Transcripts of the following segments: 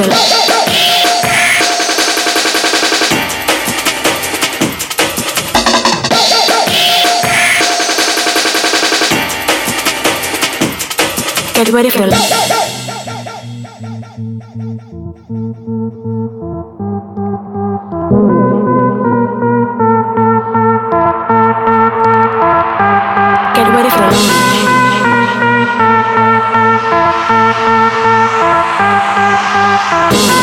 Get ready for it. Get ready for it. Get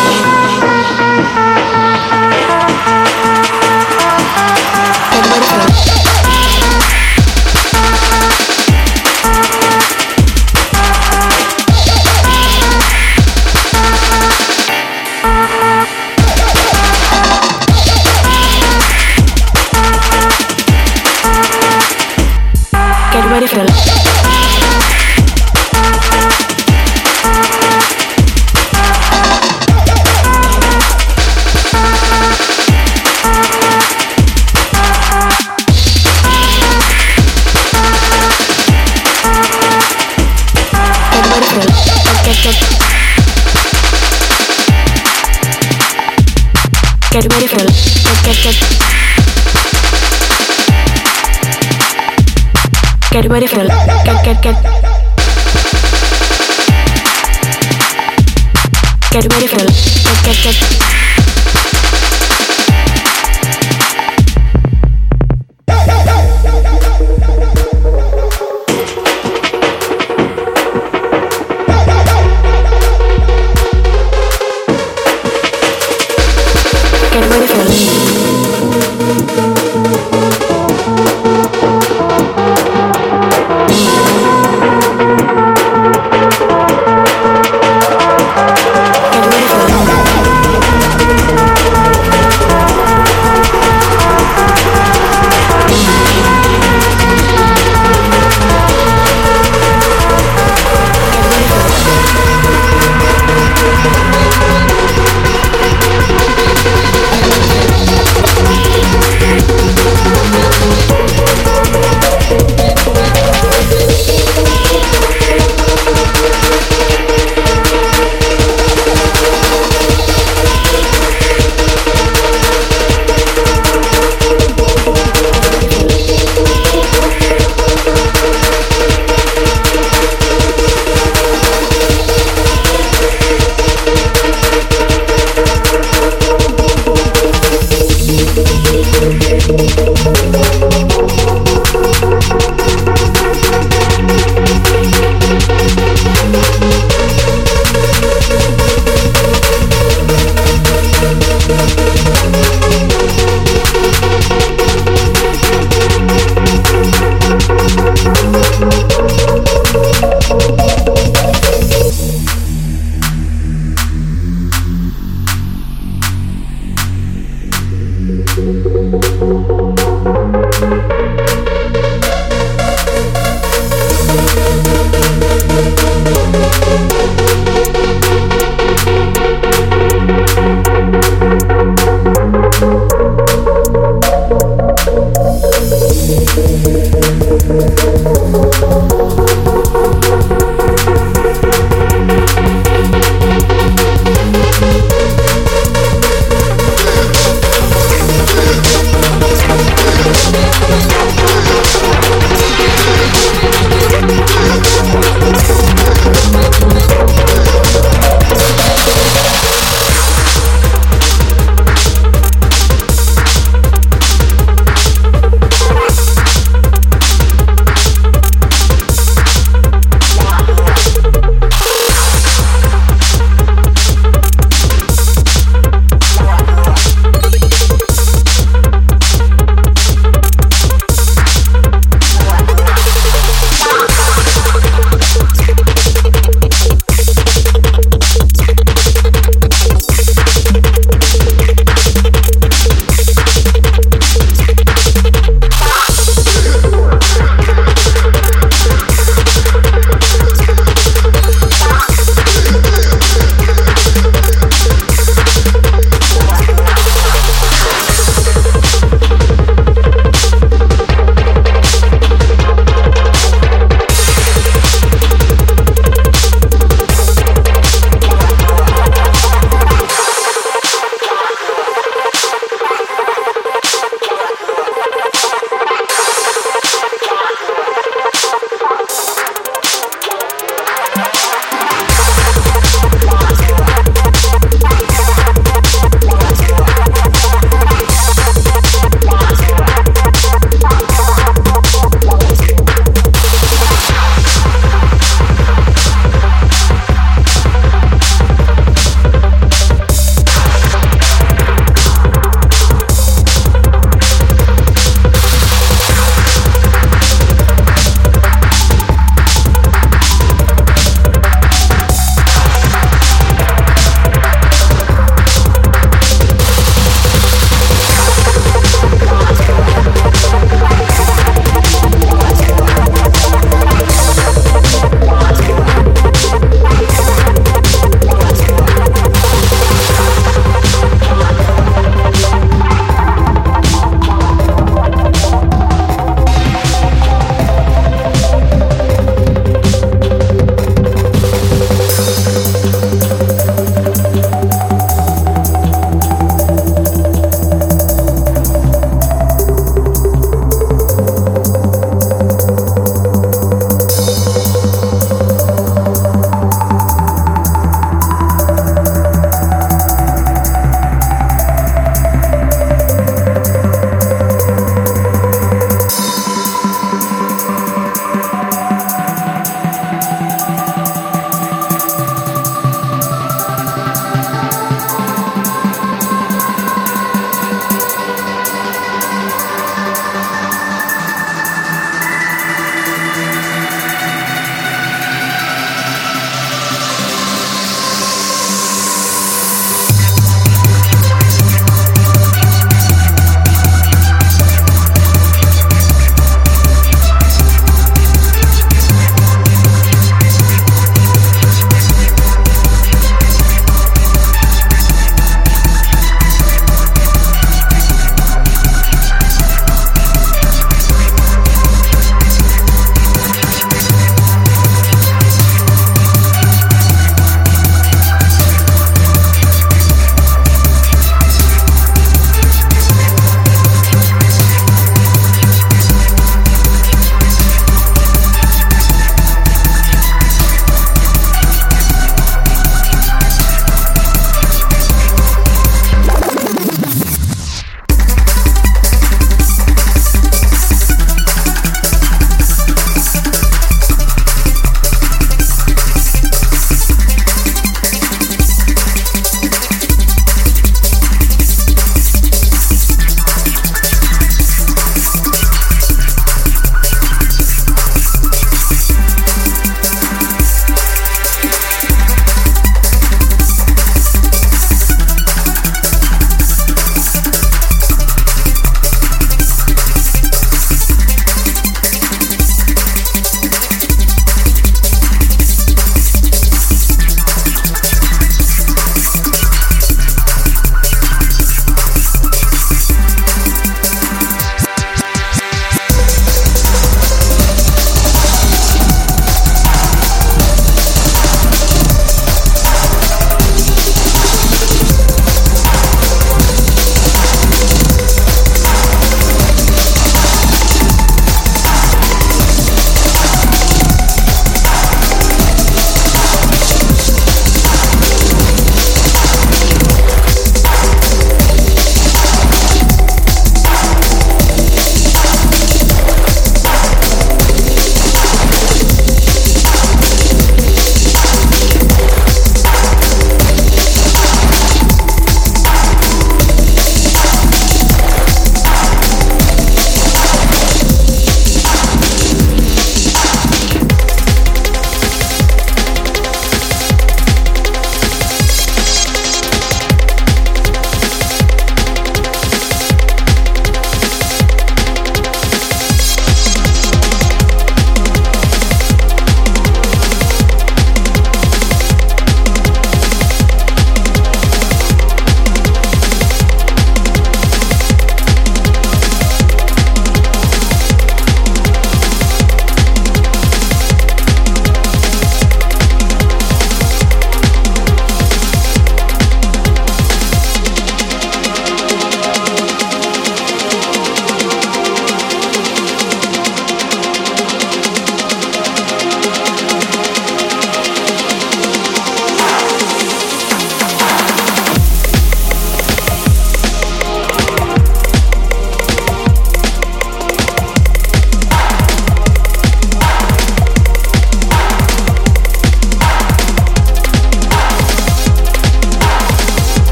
Get ready for. Get, get, get. Get ready for. Get, get, get.